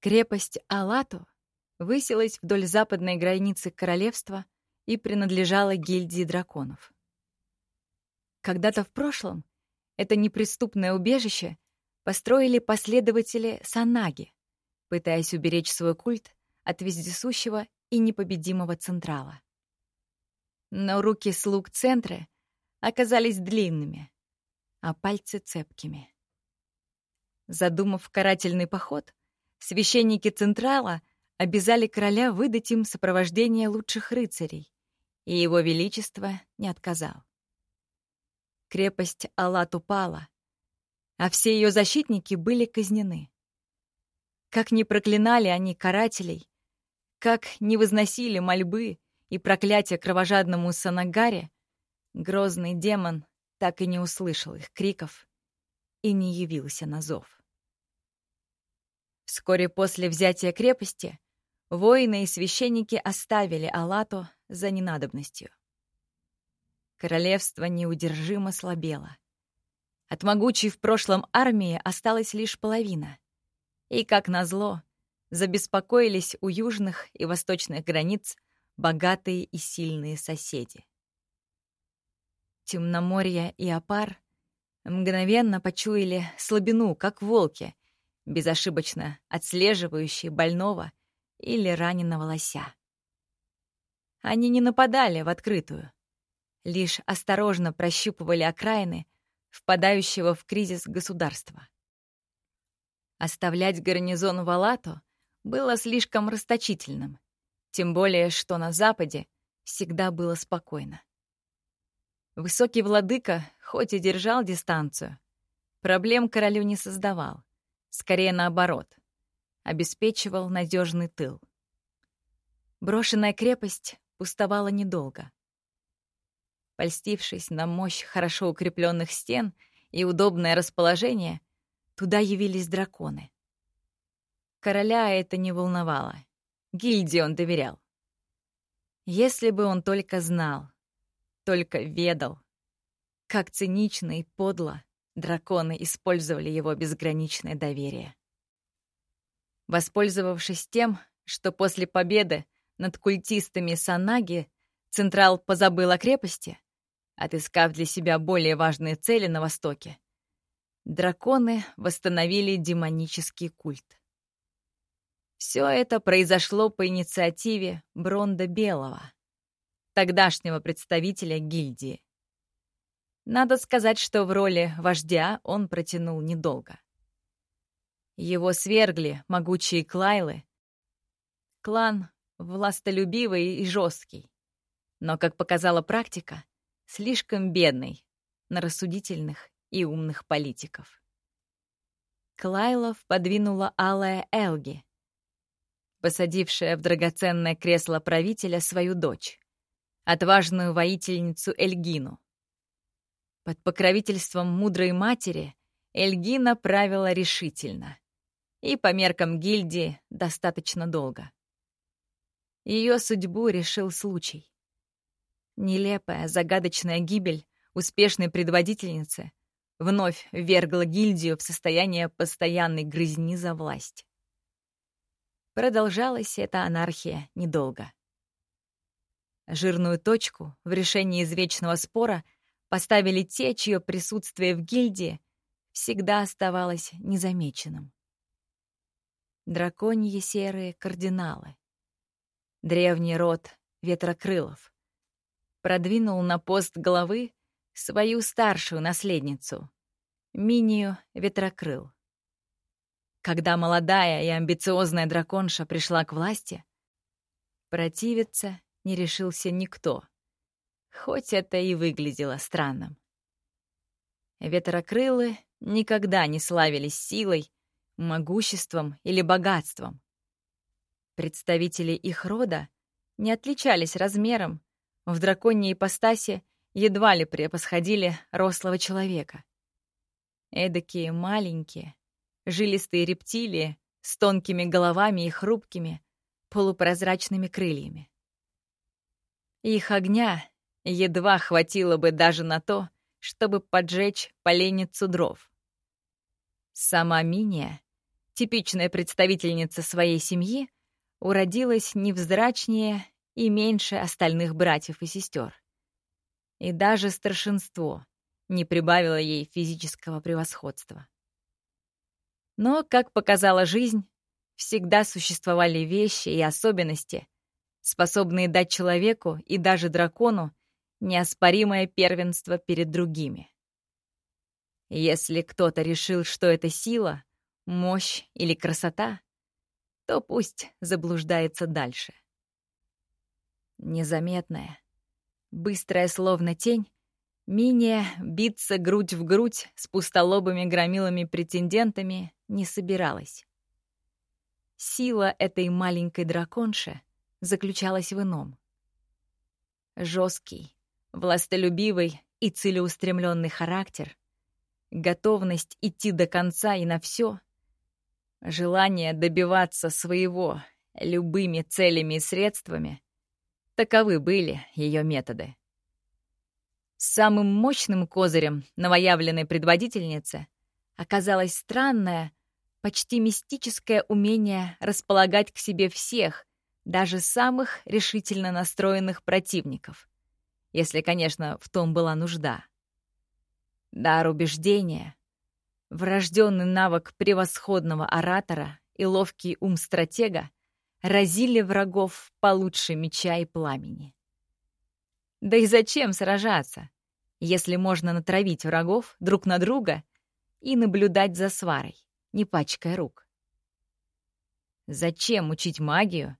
Крепость Алату высилась вдоль западной границы королевства и принадлежала гильдии драконов. Когда-то в прошлом это неприступное убежище построили последователи Санаги, пытаясь уберечь свой культ от вездесущего и непобедимого Централа. Но руки слуг Центра оказались длинными, а пальцы цепкими. Задумав карательный поход, священники Централа обязали короля выдать им сопровождение лучших рыцарей, и его величество не отказал. Крепость Алат упала, а все ее защитники были казнены. Как ни проклинали они карателей, как не возносили мольбы и проклятия кровожадному Санагаре, грозный демон так и не услышал их криков и не явился на зов. Вскоре после взятия крепости воины и священники оставили Алату за ненадобностью. Королевство неудержимо слабело. От могучей в прошлом армии осталась лишь половина. И, как назло, забеспокоились у южных и восточных границ богатые и сильные соседи. Темноморье и Апар мгновенно почуяли слабину, как волки, безошибочно отслеживающие больного или раненого лося. Они не нападали в открытую, лишь осторожно прощупывали окраины впадающего в кризис государства. Оставлять гарнизон в Алату было слишком расточительным, тем более, что на Западе всегда было спокойно. Высокий владыка, хоть и держал дистанцию, проблем королю не создавал. Скорее наоборот. Обеспечивал надежный тыл. Брошенная крепость пустовала недолго. Польстившись на мощь хорошо укрепленных стен и удобное расположение, туда явились драконы. Короля это не волновало. Гильдии он доверял. Если бы он только знал, только ведал, как цинично и подло Драконы использовали его безграничное доверие. Воспользовавшись тем, что после победы над культистами Санаги Централ позабыл о крепости, отыскав для себя более важные цели на Востоке, драконы восстановили демонический культ. Все это произошло по инициативе Бронда Белого, тогдашнего представителя гильдии. Надо сказать, что в роли вождя он протянул недолго. Его свергли могучие Клайлы. Клан властолюбивый и жесткий, но, как показала практика, слишком бедный на рассудительных и умных политиков. Клайлов подвинула Алая Элги, посадившая в драгоценное кресло правителя свою дочь, отважную воительницу Эльгину. Под покровительством мудрой матери Эльгина правила решительно. И по меркам гильдии достаточно долго. Ее судьбу решил случай. Нелепая, загадочная гибель успешной предводительницы вновь ввергла гильдию в состояние постоянной грызни за власть. Продолжалась эта анархия недолго. Жирную точку в решении извечного спора — поставили те, чье присутствие в гильдии всегда оставалось незамеченным. Драконьи серые кардиналы. Древний род ветрокрылов. Продвинул на пост главы свою старшую наследницу, Минию Ветрокрыл. Когда молодая и амбициозная драконша пришла к власти, противиться не решился никто — хоть это и выглядело странным. Ветрокрылы никогда не славились силой, могуществом или богатством. Представители их рода не отличались размером, в драконьей ипостаси едва ли превосходили рослого человека. Эдакие маленькие, жилистые рептилии с тонкими головами и хрупкими, полупрозрачными крыльями. Их огня Едва хватило бы даже на то, чтобы поджечь поленницу дров. Сама Миния типичная представительница своей семьи, уродилась невзрачнее и меньше остальных братьев и сестер. И даже старшинство не прибавило ей физического превосходства. Но, как показала жизнь, всегда существовали вещи и особенности, способные дать человеку и даже дракону неоспоримое первенство перед другими. Если кто-то решил, что это сила, мощь или красота, то пусть заблуждается дальше. Незаметная, быстрая словно тень, Миния биться грудь в грудь с пустолобыми громилами-претендентами не собиралась. Сила этой маленькой драконши заключалась в ином. Жесткий, властолюбивый и целеустремленный характер, готовность идти до конца и на все, желание добиваться своего любыми целями и средствами — таковы были ее методы. Самым мощным козырем новоявленной предводительницы оказалось странное, почти мистическое умение располагать к себе всех, даже самых решительно настроенных противников если, конечно, в том была нужда. Дар убеждения, врожденный навык превосходного оратора и ловкий ум стратега разили врагов получше меча и пламени. Да и зачем сражаться, если можно натравить врагов друг на друга и наблюдать за сварой, не пачкая рук? Зачем учить магию,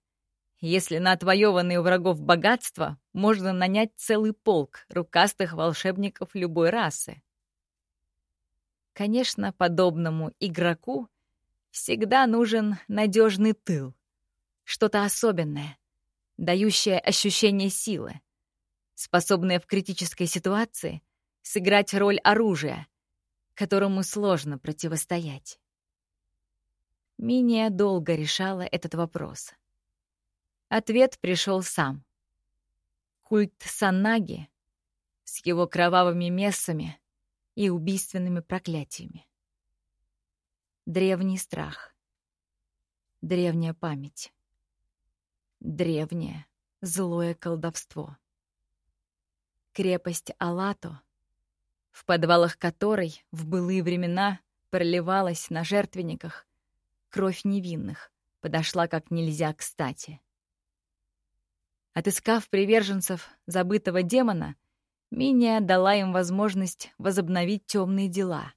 если на отвоеванные у врагов богатства можно нанять целый полк рукастых волшебников любой расы. Конечно, подобному игроку всегда нужен надежный тыл, что-то особенное, дающее ощущение силы, способное в критической ситуации сыграть роль оружия, которому сложно противостоять. Миния долго решала этот вопрос. Ответ пришел сам. Культ Санаги с его кровавыми мессами и убийственными проклятиями. Древний страх. Древняя память. Древнее злое колдовство. Крепость Алато, в подвалах которой в былые времена проливалась на жертвенниках кровь невинных, подошла как нельзя кстати. Отыскав приверженцев забытого демона, Миния дала им возможность возобновить темные дела,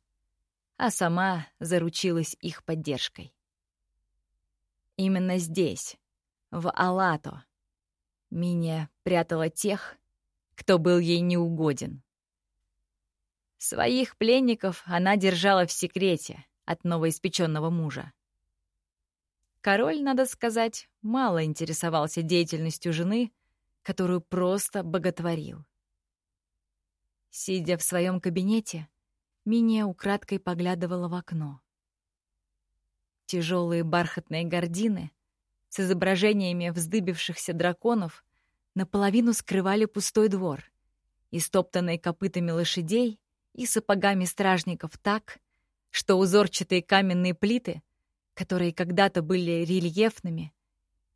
а сама заручилась их поддержкой. Именно здесь, в Алато, Миния прятала тех, кто был ей неугоден. Своих пленников она держала в секрете от новоиспеченного мужа. Король, надо сказать, мало интересовался деятельностью жены, которую просто боготворил. Сидя в своем кабинете, Миния украдкой поглядывала в окно. Тяжелые бархатные гардины с изображениями вздыбившихся драконов наполовину скрывали пустой двор, истоптанный копытами лошадей и сапогами стражников так, что узорчатые каменные плиты — которые когда-то были рельефными,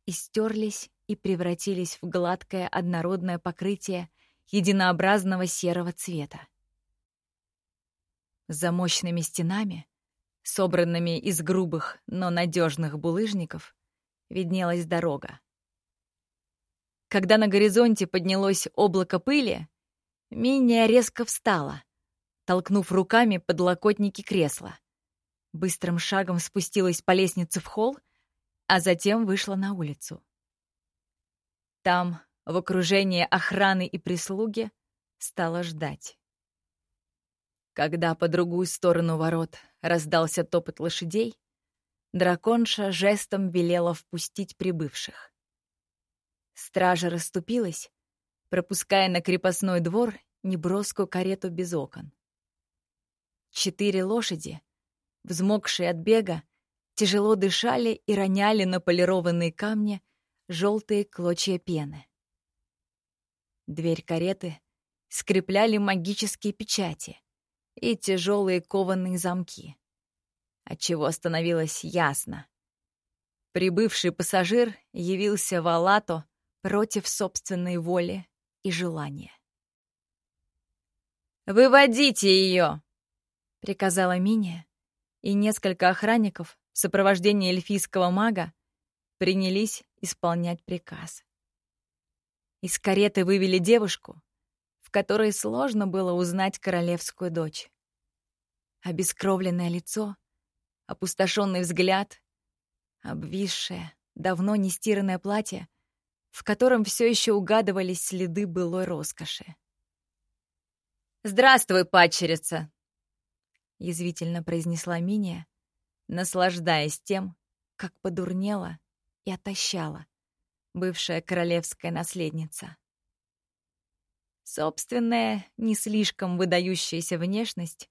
истерлись и превратились в гладкое однородное покрытие единообразного серого цвета. За мощными стенами, собранными из грубых, но надежных булыжников, виднелась дорога. Когда на горизонте поднялось облако пыли, Миния резко встала, толкнув руками подлокотники кресла быстрым шагом спустилась по лестнице в холл, а затем вышла на улицу. Там, в окружении охраны и прислуги, стала ждать. Когда по другую сторону ворот раздался топот лошадей, драконша жестом велела впустить прибывших. Стража расступилась, пропуская на крепостной двор неброскую карету без окон. Четыре лошади, взмокшие от бега, тяжело дышали и роняли на полированные камни желтые клочья пены. Дверь кареты скрепляли магические печати и тяжелые кованые замки. отчего становилось ясно. Прибывший пассажир явился в Алато против собственной воли и желания. «Выводите ее!» — приказала Миния, и несколько охранников в сопровождении эльфийского мага принялись исполнять приказ. Из кареты вывели девушку, в которой сложно было узнать королевскую дочь. Обескровленное лицо, опустошенный взгляд, обвисшее, давно не стиранное платье, в котором все еще угадывались следы былой роскоши. «Здравствуй, падчерица!» — язвительно произнесла Миния, наслаждаясь тем, как подурнела и отощала бывшая королевская наследница. Собственная, не слишком выдающаяся внешность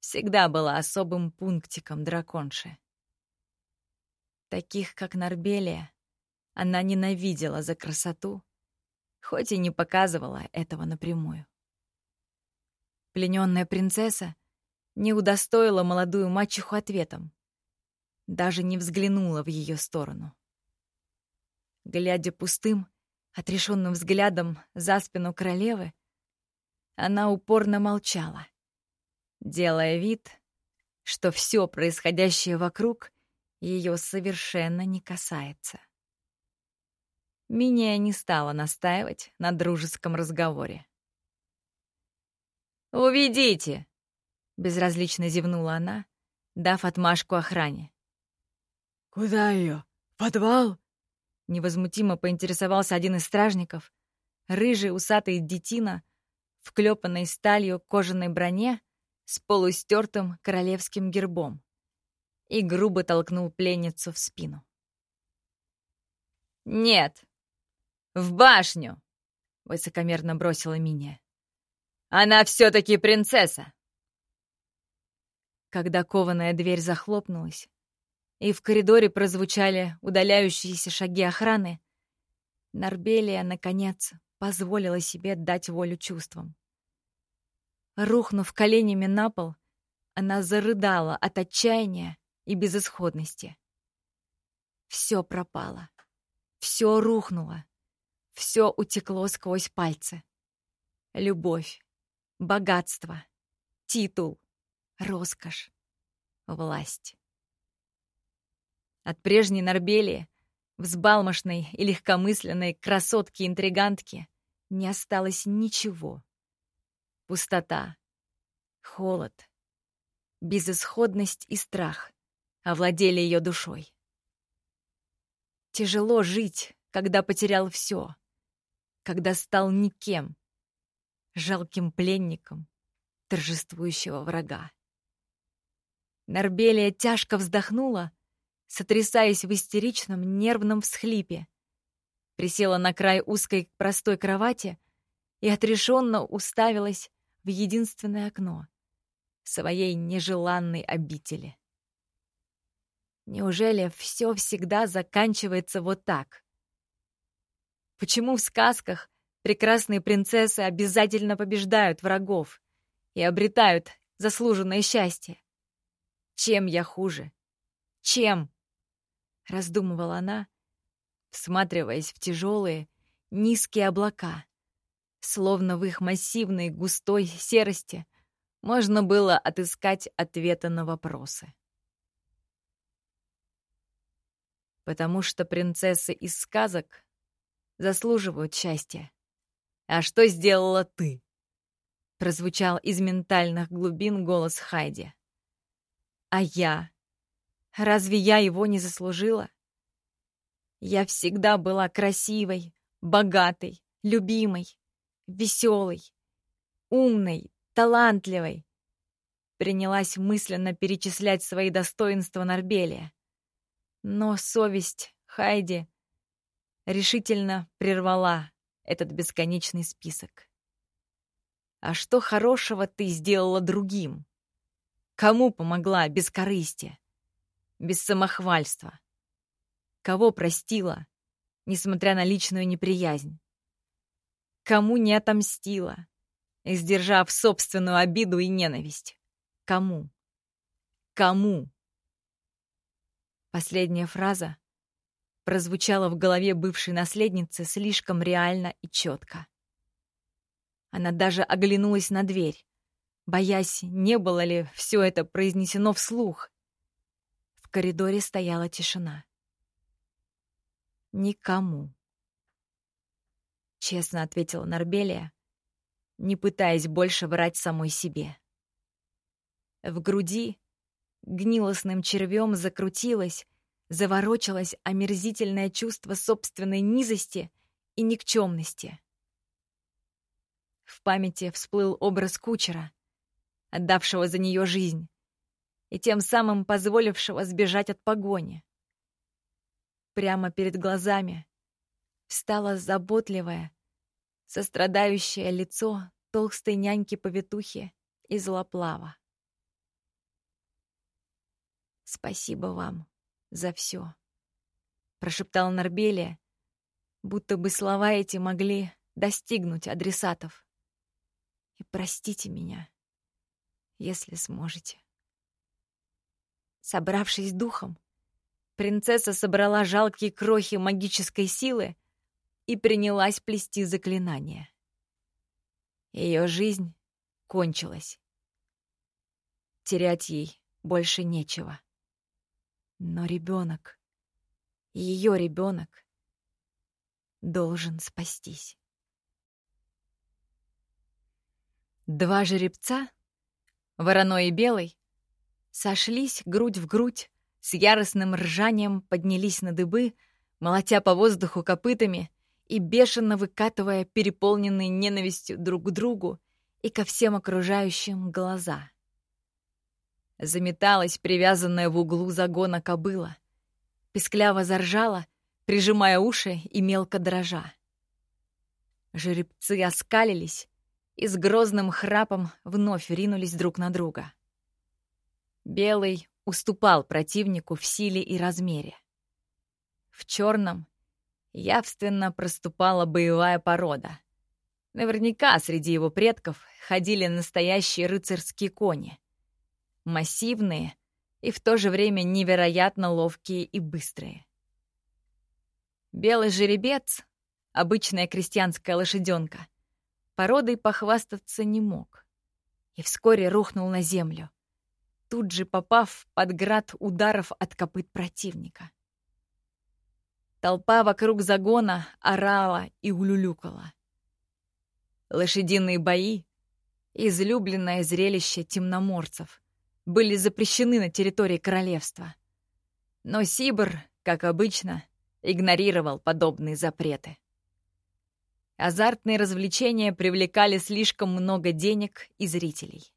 всегда была особым пунктиком драконши. Таких, как Нарбелия, она ненавидела за красоту, хоть и не показывала этого напрямую. Плененная принцесса не удостоила молодую мачеху ответом, даже не взглянула в ее сторону. Глядя пустым, отрешенным взглядом за спину королевы, она упорно молчала, делая вид, что все происходящее вокруг ее совершенно не касается. Миния не стала настаивать на дружеском разговоре. «Уведите!» — безразлично зевнула она, дав отмашку охране. «Куда ее? Подвал?» Невозмутимо поинтересовался один из стражников, рыжий усатый детина, вклепанный сталью кожаной броне с полустертым королевским гербом, и грубо толкнул пленницу в спину. «Нет, в башню!» — высокомерно бросила Миния. «Она все-таки принцесса!» Когда кованая дверь захлопнулась, и в коридоре прозвучали удаляющиеся шаги охраны, Нарбелия, наконец, позволила себе дать волю чувствам. Рухнув коленями на пол, она зарыдала от отчаяния и безысходности. Все пропало. Все рухнуло. Все утекло сквозь пальцы. Любовь, богатство, титул, роскошь, власть. От прежней Нарбелии, взбалмошной и легкомысленной красотки-интригантки, не осталось ничего. Пустота, холод, безысходность и страх овладели ее душой. Тяжело жить, когда потерял все, когда стал никем, жалким пленником торжествующего врага. Нарбелия тяжко вздохнула сотрясаясь в истеричном нервном всхлипе. Присела на край узкой простой кровати и отрешенно уставилась в единственное окно своей нежеланной обители. Неужели все всегда заканчивается вот так? Почему в сказках прекрасные принцессы обязательно побеждают врагов и обретают заслуженное счастье? Чем я хуже? Чем? раздумывала она, всматриваясь в тяжелые, низкие облака, словно в их массивной густой серости можно было отыскать ответы на вопросы. Потому что принцессы из сказок заслуживают счастья. А что сделала ты? Прозвучал из ментальных глубин голос Хайди. А я Разве я его не заслужила? Я всегда была красивой, богатой, любимой, веселой, умной, талантливой. Принялась мысленно перечислять свои достоинства Нарбелия. Но совесть Хайди решительно прервала этот бесконечный список. А что хорошего ты сделала другим? Кому помогла без корысти? без самохвальства. Кого простила, несмотря на личную неприязнь? Кому не отомстила, сдержав собственную обиду и ненависть? Кому? Кому? Последняя фраза прозвучала в голове бывшей наследницы слишком реально и четко. Она даже оглянулась на дверь, боясь, не было ли все это произнесено вслух. В коридоре стояла тишина. Никому. Честно ответила Нарбелия, не пытаясь больше врать самой себе. В груди гнилостным червем закрутилось, заворочилось омерзительное чувство собственной низости и никчемности. В памяти всплыл образ кучера, отдавшего за нее жизнь и тем самым позволившего сбежать от погони. Прямо перед глазами встало заботливое, сострадающее лицо толстой няньки-повитухи из Лаплава. «Спасибо вам за все», — прошептал Нарбелия, будто бы слова эти могли достигнуть адресатов. «И простите меня, если сможете». Собравшись духом, принцесса собрала жалкие крохи магической силы и принялась плести заклинание. Ее жизнь кончилась. Терять ей больше нечего. Но ребенок, ее ребенок, должен спастись. Два жеребца, вороной и белый, сошлись грудь в грудь, с яростным ржанием поднялись на дыбы, молотя по воздуху копытами и бешено выкатывая переполненные ненавистью друг к другу и ко всем окружающим глаза. Заметалась привязанная в углу загона кобыла. Пескляво заржала, прижимая уши и мелко дрожа. Жеребцы оскалились и с грозным храпом вновь ринулись друг на друга. Белый уступал противнику в силе и размере. В черном явственно проступала боевая порода. Наверняка среди его предков ходили настоящие рыцарские кони — массивные и в то же время невероятно ловкие и быстрые. Белый жеребец, обычная крестьянская лошаденка, породой похвастаться не мог и вскоре рухнул на землю, тут же попав под град ударов от копыт противника. Толпа вокруг загона орала и улюлюкала. Лошадиные бои — излюбленное зрелище темноморцев, были запрещены на территории королевства. Но Сибр, как обычно, игнорировал подобные запреты. Азартные развлечения привлекали слишком много денег и зрителей.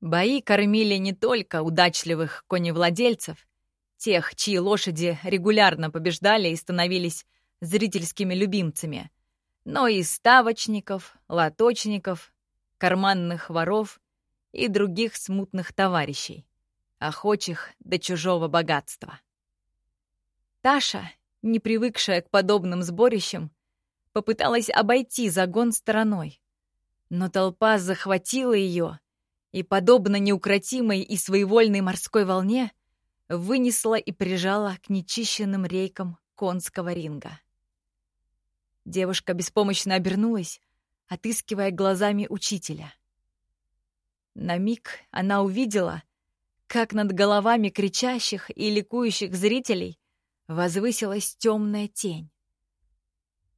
Бои кормили не только удачливых коневладельцев, тех, чьи лошади регулярно побеждали и становились зрительскими любимцами, но и ставочников, лоточников, карманных воров и других смутных товарищей, охочих до чужого богатства. Таша, не привыкшая к подобным сборищам, попыталась обойти загон стороной, но толпа захватила ее и, подобно неукротимой и своевольной морской волне, вынесла и прижала к нечищенным рейкам конского ринга. Девушка беспомощно обернулась, отыскивая глазами учителя. На миг она увидела, как над головами кричащих и ликующих зрителей возвысилась темная тень.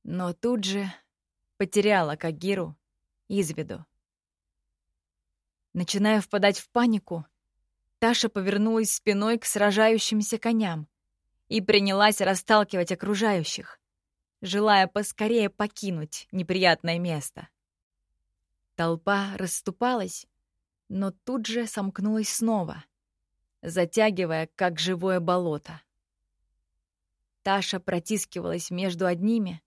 Но тут же потеряла Кагиру из виду. Начиная впадать в панику, Таша повернулась спиной к сражающимся коням и принялась расталкивать окружающих, желая поскорее покинуть неприятное место. Толпа расступалась, но тут же сомкнулась снова, затягивая, как живое болото. Таша протискивалась между одними,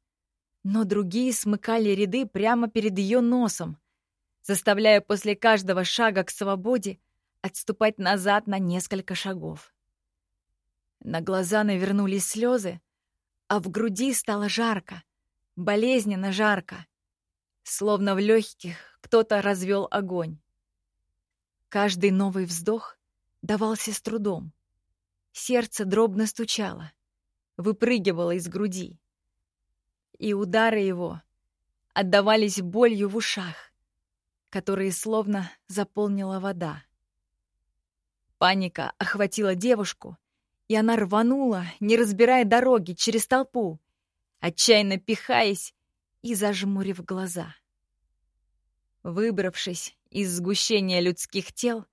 но другие смыкали ряды прямо перед ее носом, заставляя после каждого шага к свободе отступать назад на несколько шагов. На глаза навернулись слезы, а в груди стало жарко, болезненно жарко, словно в легких кто-то развел огонь. Каждый новый вздох давался с трудом. Сердце дробно стучало, выпрыгивало из груди. И удары его отдавались болью в ушах, которые словно заполнила вода. Паника охватила девушку, и она рванула, не разбирая дороги, через толпу, отчаянно пихаясь и зажмурив глаза. Выбравшись из сгущения людских тел,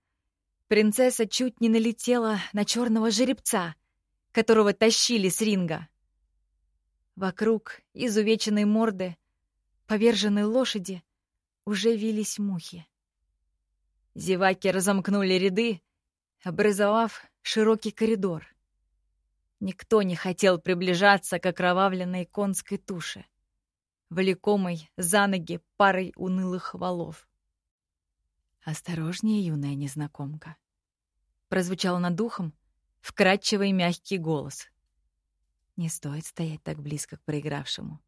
принцесса чуть не налетела на черного жеребца, которого тащили с ринга. Вокруг изувеченной морды, поверженной лошади, уже вились мухи. Зеваки разомкнули ряды, образовав широкий коридор. Никто не хотел приближаться к окровавленной конской туше, влекомой за ноги парой унылых валов. «Осторожнее, юная незнакомка», — прозвучал над духом вкрадчивый мягкий голос. «Не стоит стоять так близко к проигравшему.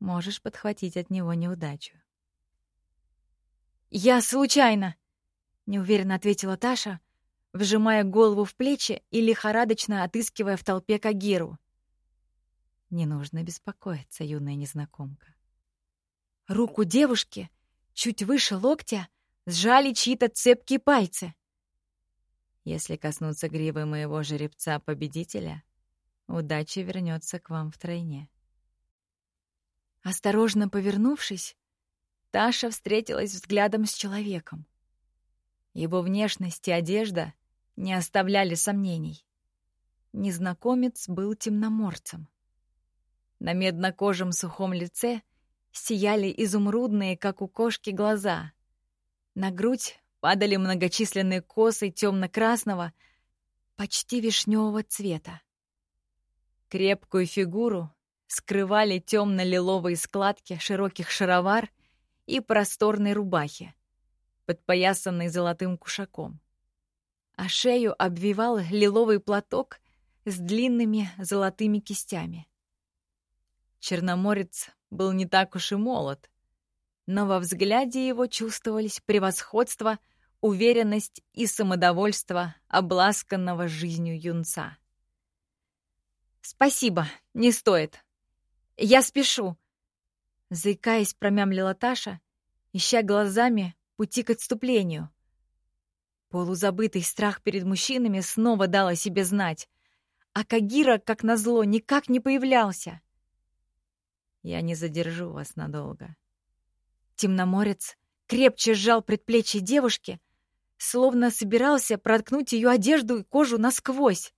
Можешь подхватить от него неудачу». «Я случайно!» — неуверенно ответила Таша, вжимая голову в плечи и лихорадочно отыскивая в толпе Кагиру. Не нужно беспокоиться, юная незнакомка. Руку девушки, чуть выше локтя, сжали чьи-то цепкие пальцы. Если коснуться гривы моего жеребца-победителя, удача вернется к вам втройне. Осторожно повернувшись, Таша встретилась взглядом с человеком. Его внешность и одежда не оставляли сомнений. Незнакомец был темноморцем. На меднокожем сухом лице сияли изумрудные, как у кошки, глаза. На грудь падали многочисленные косы темно-красного, почти вишневого цвета. Крепкую фигуру скрывали темно-лиловые складки широких шаровар и просторной рубахи, подпоясанной золотым кушаком а шею обвивал лиловый платок с длинными золотыми кистями. Черноморец был не так уж и молод, но во взгляде его чувствовались превосходство, уверенность и самодовольство обласканного жизнью юнца. «Спасибо, не стоит. Я спешу!» Заикаясь, промямлила Таша, ища глазами пути к отступлению — Полузабытый страх перед мужчинами снова дал о себе знать, а Кагира, как назло, никак не появлялся. «Я не задержу вас надолго». Темноморец крепче сжал предплечье девушки, словно собирался проткнуть ее одежду и кожу насквозь.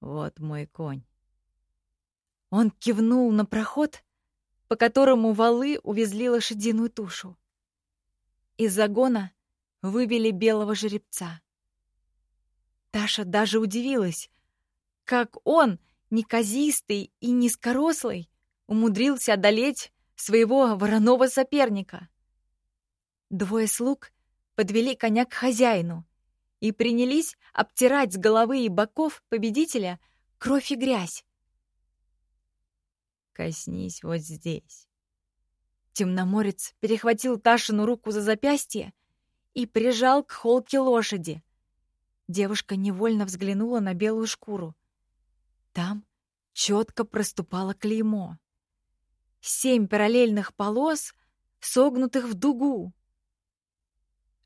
«Вот мой конь». Он кивнул на проход, по которому валы увезли лошадиную тушу. Из загона вывели белого жеребца. Таша даже удивилась, как он, неказистый и низкорослый, умудрился одолеть своего вороного соперника. Двое слуг подвели коня к хозяину и принялись обтирать с головы и боков победителя кровь и грязь. «Коснись вот здесь». Темноморец перехватил Ташину руку за запястье и прижал к холке лошади. Девушка невольно взглянула на белую шкуру. Там четко проступало клеймо. Семь параллельных полос, согнутых в дугу.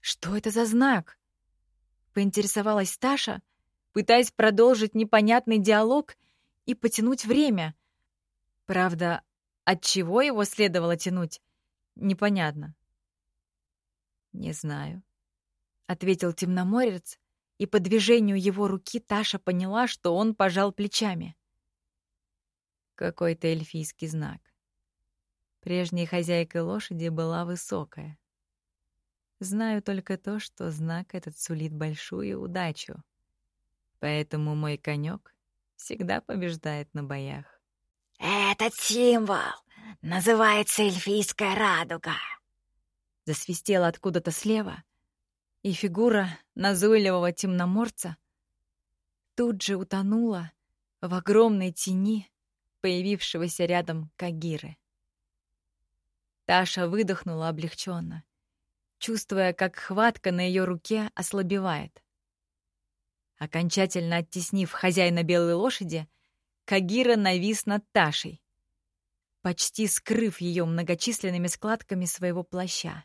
Что это за знак? Поинтересовалась Таша, пытаясь продолжить непонятный диалог и потянуть время. Правда, от чего его следовало тянуть, непонятно. «Не знаю», — ответил темноморец, и по движению его руки Таша поняла, что он пожал плечами. Какой-то эльфийский знак. Прежней хозяйкой лошади была высокая. Знаю только то, что знак этот сулит большую удачу. Поэтому мой конек всегда побеждает на боях. «Этот символ называется эльфийская радуга», засвистела откуда-то слева, и фигура назойливого темноморца тут же утонула в огромной тени появившегося рядом Кагиры. Таша выдохнула облегченно, чувствуя, как хватка на ее руке ослабевает. Окончательно оттеснив хозяина белой лошади, Кагира навис над Ташей, почти скрыв ее многочисленными складками своего плаща.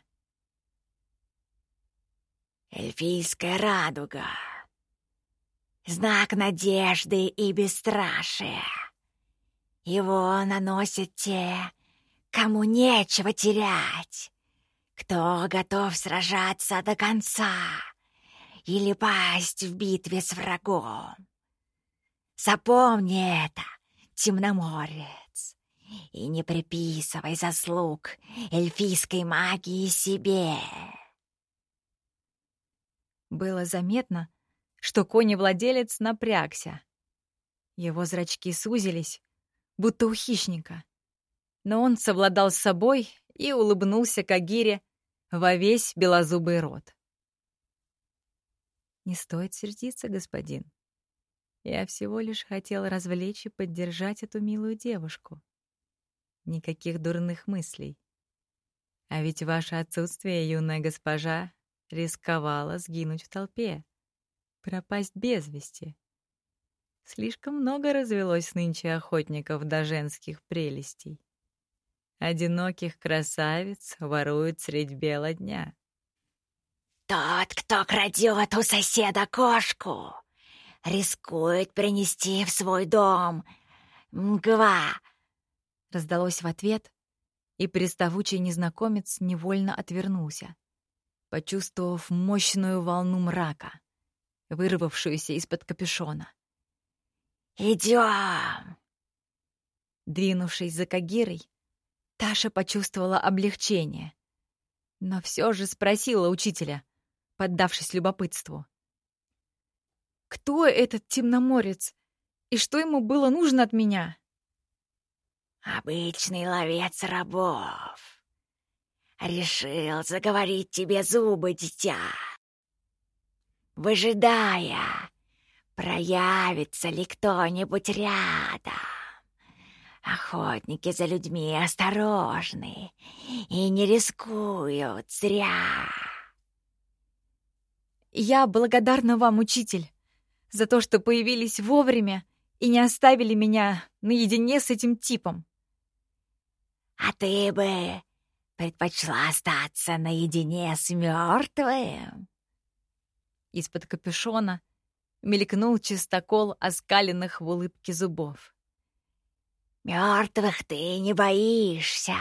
Эльфийская радуга. Знак надежды и бесстрашия. Его наносят те, кому нечего терять, кто готов сражаться до конца или пасть в битве с врагом. Запомни это, темноморец, и не приписывай заслуг эльфийской магии себе. Было заметно, что коневладелец напрягся. Его зрачки сузились, будто у хищника. Но он совладал с собой и улыбнулся Кагире во весь белозубый рот. «Не стоит сердиться, господин. Я всего лишь хотел развлечь и поддержать эту милую девушку. Никаких дурных мыслей. А ведь ваше отсутствие, юная госпожа, рисковала сгинуть в толпе, пропасть без вести. Слишком много развелось нынче охотников до женских прелестей. Одиноких красавиц воруют средь бела дня. Тот, кто крадет у соседа кошку, рискует принести в свой дом мгва. Раздалось в ответ, и приставучий незнакомец невольно отвернулся почувствовав мощную волну мрака, вырвавшуюся из-под капюшона. «Идем!» Двинувшись за Кагирой, Таша почувствовала облегчение, но все же спросила учителя, поддавшись любопытству. «Кто этот темноморец? И что ему было нужно от меня?» «Обычный ловец рабов», Решил заговорить тебе зубы, дитя. Выжидая, проявится ли кто-нибудь рядом. Охотники за людьми осторожны и не рискуют зря. Я благодарна вам, учитель, за то, что появились вовремя и не оставили меня наедине с этим типом. А ты бы предпочла остаться наедине с мертвым?» Из-под капюшона мелькнул чистокол оскаленных в улыбке зубов. «Мертвых ты не боишься,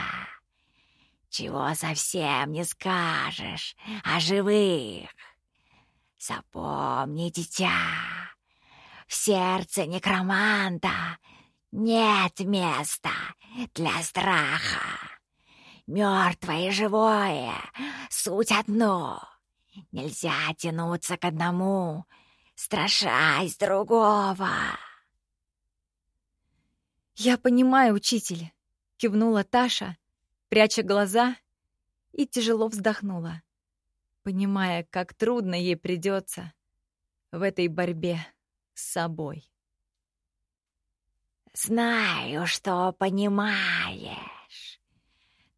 чего совсем не скажешь о живых. Запомни, дитя, в сердце некроманта нет места для страха. Мертвое и живое — суть одно. Нельзя тянуться к одному, страшась другого. «Я понимаю, учитель», — кивнула Таша, пряча глаза и тяжело вздохнула, понимая, как трудно ей придется в этой борьбе с собой. «Знаю, что понимаешь.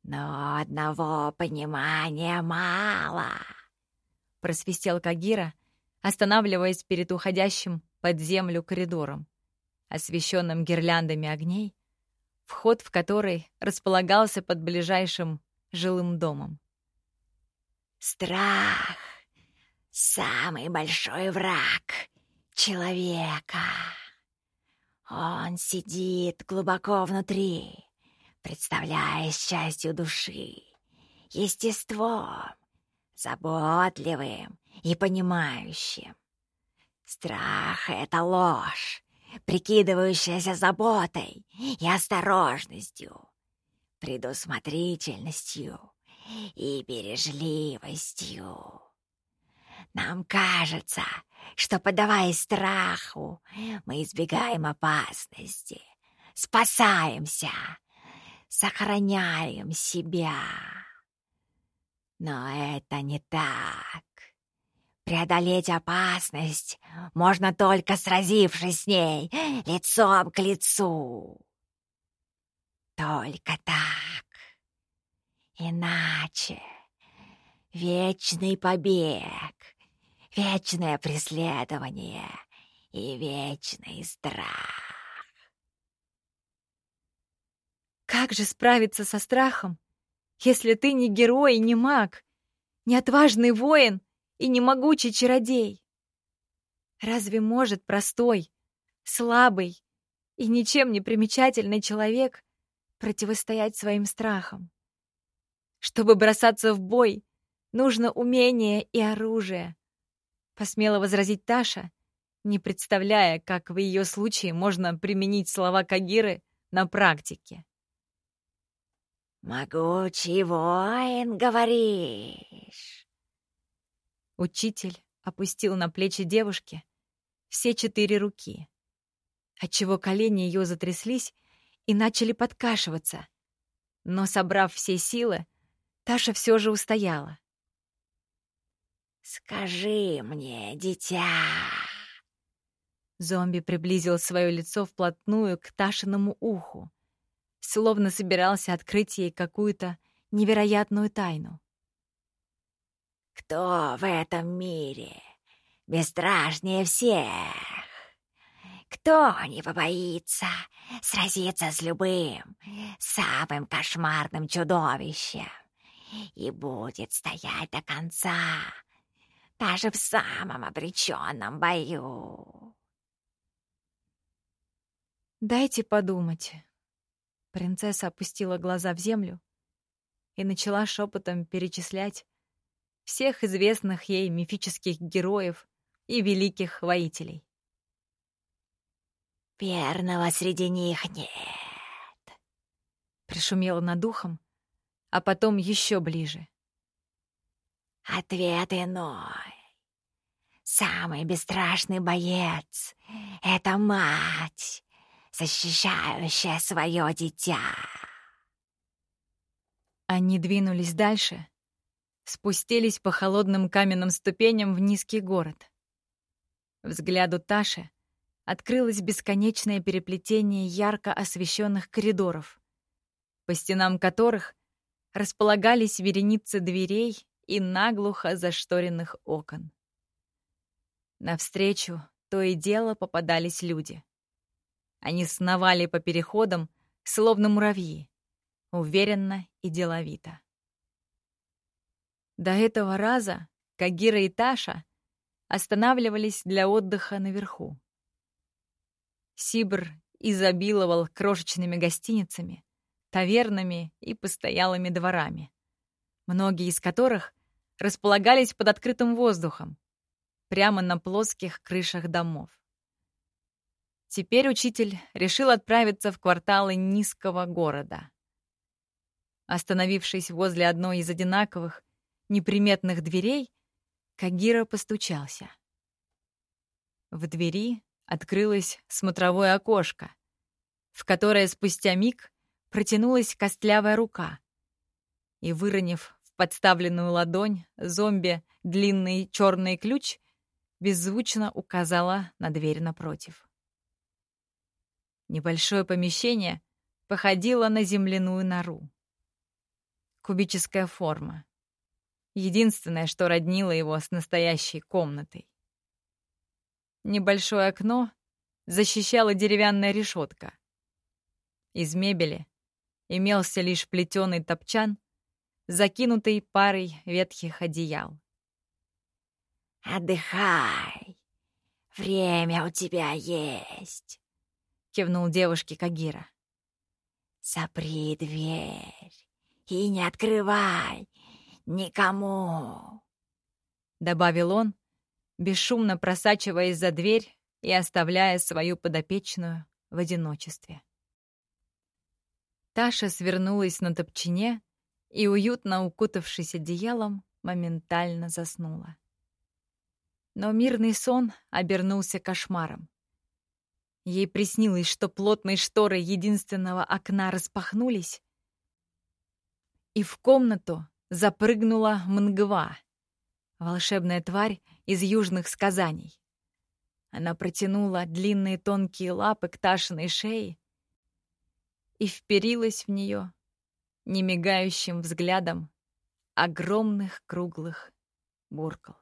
«Но одного понимания мало», — просвистел Кагира, останавливаясь перед уходящим под землю коридором, освещенным гирляндами огней, вход в который располагался под ближайшим жилым домом. «Страх — самый большой враг человека. Он сидит глубоко внутри» представляясь частью души, естеством, заботливым и понимающим. Страх — это ложь, прикидывающаяся заботой и осторожностью, предусмотрительностью и бережливостью. Нам кажется, что, подаваясь страху, мы избегаем опасности, спасаемся сохраняем себя. Но это не так. Преодолеть опасность можно только сразившись с ней лицом к лицу. Только так. Иначе вечный побег, вечное преследование и вечный страх. Как же справиться со страхом, если ты не герой и не маг, не отважный воин и не могучий чародей? Разве может простой, слабый и ничем не примечательный человек противостоять своим страхам? Чтобы бросаться в бой, нужно умение и оружие. Посмела возразить Таша, не представляя, как в ее случае можно применить слова Кагиры на практике. «Могучий воин, говоришь?» Учитель опустил на плечи девушки все четыре руки, отчего колени ее затряслись и начали подкашиваться. Но, собрав все силы, Таша все же устояла. «Скажи мне, дитя!» Зомби приблизил свое лицо вплотную к Ташиному уху, словно собирался открыть ей какую-то невероятную тайну. «Кто в этом мире бесстрашнее всех? Кто не побоится сразиться с любым, самым кошмарным чудовищем и будет стоять до конца, даже в самом обреченном бою?» «Дайте подумать». Принцесса опустила глаза в землю и начала шепотом перечислять всех известных ей мифических героев и великих воителей. «Верного среди них нет», — пришумела над ухом, а потом еще ближе. «Ответ иной. Самый бесстрашный боец — это мать, защищающая свое дитя. Они двинулись дальше, спустились по холодным каменным ступеням в низкий город. Взгляду Таши открылось бесконечное переплетение ярко освещенных коридоров, по стенам которых располагались вереницы дверей и наглухо зашторенных окон. Навстречу то и дело попадались люди. Они сновали по переходам, словно муравьи, уверенно и деловито. До этого раза Кагира и Таша останавливались для отдыха наверху. Сибр изобиловал крошечными гостиницами, тавернами и постоялыми дворами, многие из которых располагались под открытым воздухом, прямо на плоских крышах домов. Теперь учитель решил отправиться в кварталы низкого города. Остановившись возле одной из одинаковых, неприметных дверей, Кагира постучался. В двери открылось смотровое окошко, в которое спустя миг протянулась костлявая рука. И, выронив в подставленную ладонь зомби длинный черный ключ, беззвучно указала на дверь напротив. Небольшое помещение походило на земляную нору. Кубическая форма. Единственное, что роднило его с настоящей комнатой. Небольшое окно защищала деревянная решетка. Из мебели имелся лишь плетеный топчан, закинутый парой ветхих одеял. «Отдыхай! Время у тебя есть!» кивнул девушке Кагира. «Запри дверь и не открывай никому!» Добавил он, бесшумно просачиваясь за дверь и оставляя свою подопечную в одиночестве. Таша свернулась на топчине и, уютно укутавшись одеялом, моментально заснула. Но мирный сон обернулся кошмаром. Ей приснилось, что плотные шторы единственного окна распахнулись, и в комнату запрыгнула Мнгва, волшебная тварь из южных сказаний. Она протянула длинные тонкие лапы к Ташиной шее и вперилась в нее немигающим взглядом огромных круглых буркал.